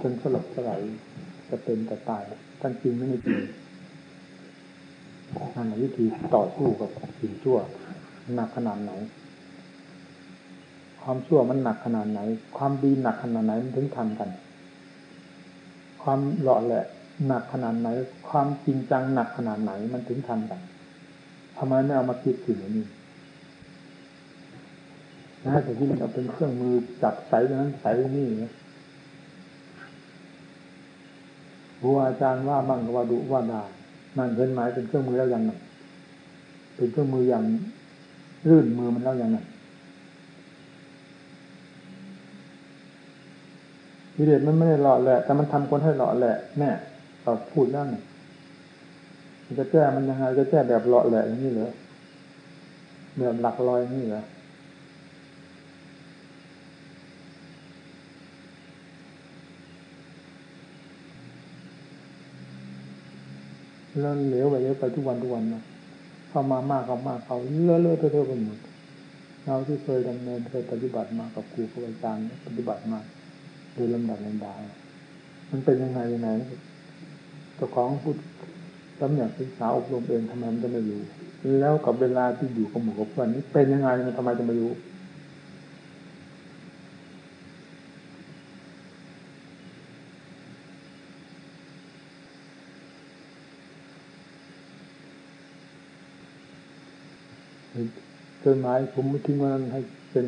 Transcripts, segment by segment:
จนสลบสลายจะเป็นจะตายท่านจริงไม่ไม่จริงนั่นแหละวิธีต่อสู้กับสิ่งชั่วหนักขนาดไหน ความชั่วมันหนักขนาดไหน ความดีหนักขนาดไหนมันถึงทำกัน ความหล่อแหละหนักขนาดไหน ความจริงจังหนักขนาดไหนมันถึงทำกันทำไมไม่เอามาคิดถึงนี้นะแต่ที่มันเอาเป็นเครื่องมือจับใส่นั้นใส่นี่นะ ครูอาจารย์ว่ามั่งว่าดุว่าด่านั่นเป็นหมายเป็นเครื่องมือแล้วยังไงเป็นเครื่องมืออย่างรื่นมือมันแล้วยังไงวิเดชมันไม่ได้หล่อแหละ แต่มันทำคนให้หล่อแหละแน่เราพูดนั่นมันจะแก้มันยังไงจะแก้แบบหล่อแหละอย่างนี้เหรอแบบหลักลอยนี่เหรอ แล้วเหลวไปเยอะไปทุกวันทุกวันนะเข้ามามากเข้ามากเขาเลอะเลอะเทอะไปหมดเราที่เคยดำเนินเคยปฏิบัติมากับครูครูอาจารย์ปฏิบัติมาโดยลำดับลำดามันเป็นยังไงยังไงเจ้าของพูดตำแหน่งศึกษาอบรมเองทำไมมันจะไม่รู้แล้วกับเวลาที่อยู่กับหมู่กับเพื่อนนี้เป็นยังไงมันทำไมจะไม่รู้ จดหมายผมทิ้งวันให้เป็น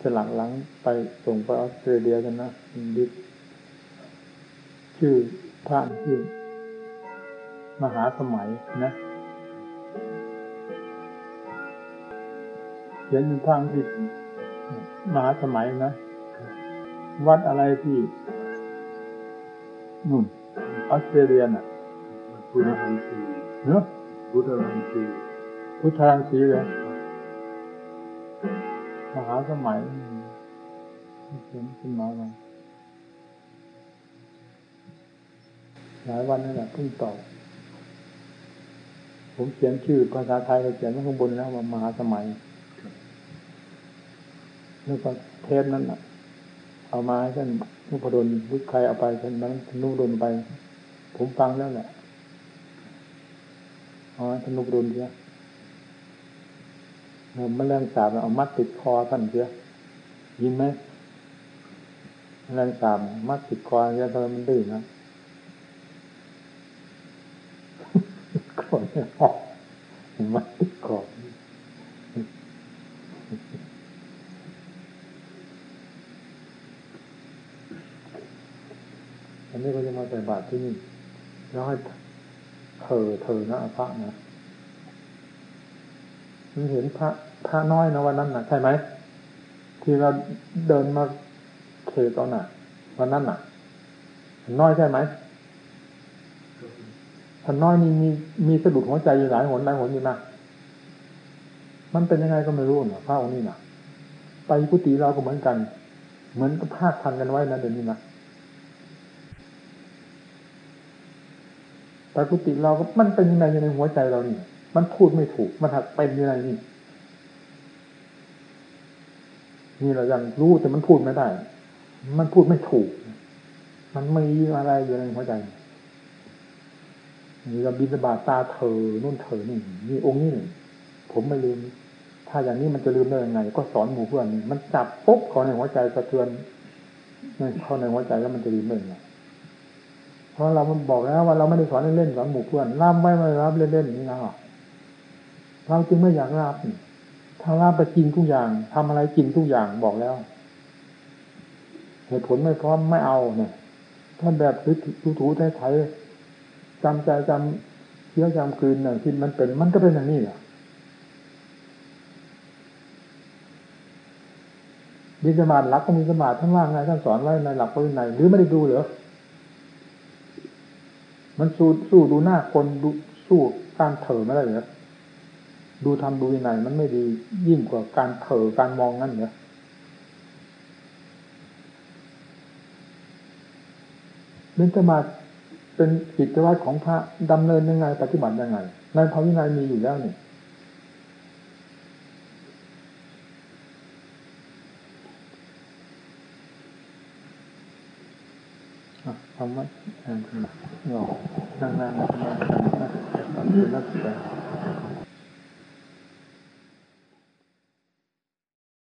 สลักหลังไปส่งไปออสเตรเลียกันนะดิชื่อท่านชื่อมหาสมัยนะเขียนเป็นทางที่มหาสมัยนะ วัดอะไรที่นู่นออสเตรเลียน่ะพุทธรังสีเนาะพุทธรังสี พุทธรังสีเลยมหาสมัยเขียนขึ้นมาเลยหลายวันนั่นแหละเพิ่งตอบผมเขียนชื่อภาษาไทยเราเขียนไว้ข้างบนแล้วว่ามหาสมัยแล้วก็เทปนั้นเอามาให้ท่านนุพดลหรือใครเอาไปท่านนั้นนุพดลไป ผมฟังแล้วแหละอ๋อท่านนุพดลเสีย มันแรงสาบเอามัดติดคอท่านเสียยินไหมแรงสาบมัดติดคอเนี่ยทำไมมันดื้อนะก่อนออกมัดติดคออันนี้ก็จะมาใส่บาตรที่นี่แล้วให้เธอเธอนะพระนะ มันเห็นพระพระน้อยนะวันนั้นน่ะใช่ไหมที่เราเดินมาเขตตอนน่ะวันนั้นน่ะ น้อยใช่ไหมท่านน้อยนี่มีมีสะดุดหัวใจอยู่หลายหนหลายหนอยู่นะมันเป็นยังไงก็ไม่รู้นะพระองค์นี้นะไปกุฏิเราก็เหมือนกัน เหมือนกับพาดพันกันไว้นะเดี๋ยวนี้นะไปกุฏิเราก็มันเป็นยังไงอยู่ในหัวใจเรานี่ มันพูดไม่ถูก มันหักเป็นยังไงนี่นี่เรายังรู้แต่มันพูดไม่ได้ มันพูดไม่ถูก มันไม่มีอะไรอยู่ในหัวใจนี่เราบินบาตาเธอนุ่นเธอนี่นี่องค์นี้ผมไม่ลืม ถ้าอย่างนี้มันจะลืมได้ยังไง ก็สอนหมู่เพื่อนมันจับปุ๊บเข้าในหัวใจสะเทือนเข้าในหัวใจแล้วมันจะลืมได้ยังไงเพราะเรามันบอกแล้วว่าเราไม่ได้สอนเล่นๆสอนหมู่เพื่อนรับไม่ไม่รับเล่นๆนี่นะ เราจึงไม่อยากรับถ้ารับไปกินทุกอย่างทำอะไรกินทุกอย่างบอกแล้วเหตุผลไม่พร้อมไม่เอาเนี่ยถ้าแบบถูถูไทยไทยจำใจจำเที่ยวจำคืนอย่างที่มันเป็น มันก็เป็นอย่างนี้แหละบิสมาธิหลักก็มีสมาธิท่านว่าไงท่านสอนไว้ในหลักพระวินัยหรือไม่ได้ดูเหรอ มันสู้สู้ดูหน้าคนดูสู้การเถอไม่ได้เหรอ ดูทำดูวินัยมันไม่ดียิ่งกว่าการเผลอการมองนั่นเหรอเบญจมาศเป็นกิจวัตรของพระดำเนินยังไง ปฏิบัติยังไงในพระวินัยมีอยู่แล้วนี่คำว่าอ่านนั่งนั่งนั่งนั่งนั่งนั่งนั่ง